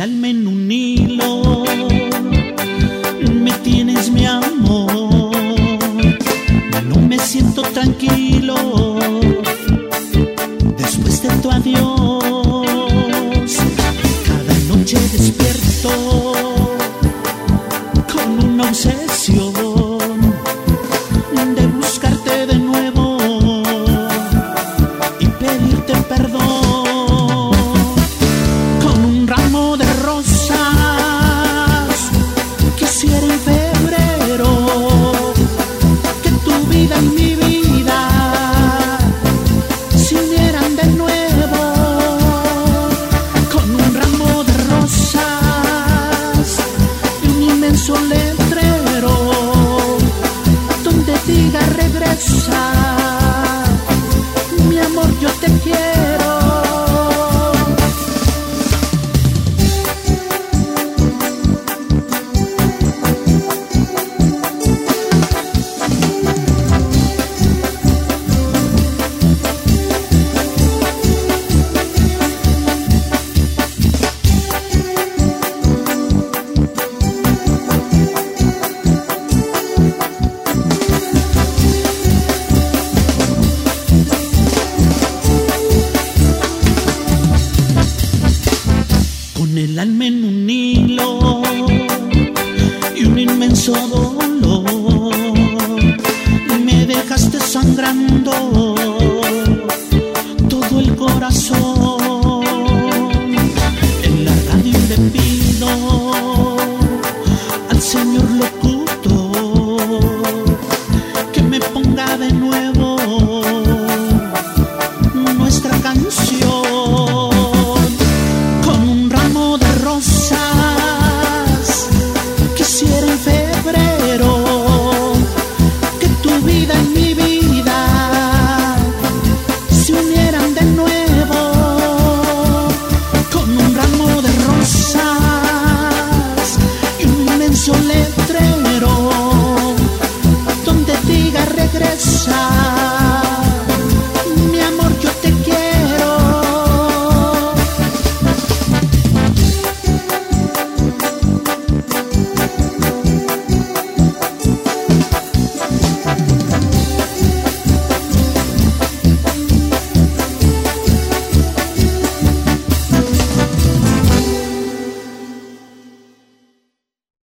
alma en un hilo. Me tienes mi amor, no me siento tranquilo después de tu adiós. Cada noche despierto con una obsesión el alma en un hilo y un inmenso dolor. Me dejaste sangrando Mi vida se unieran de nuevo con un ramo de rosas y un lenzo letrero, donde diga regresa, mi amor, yo te quiero.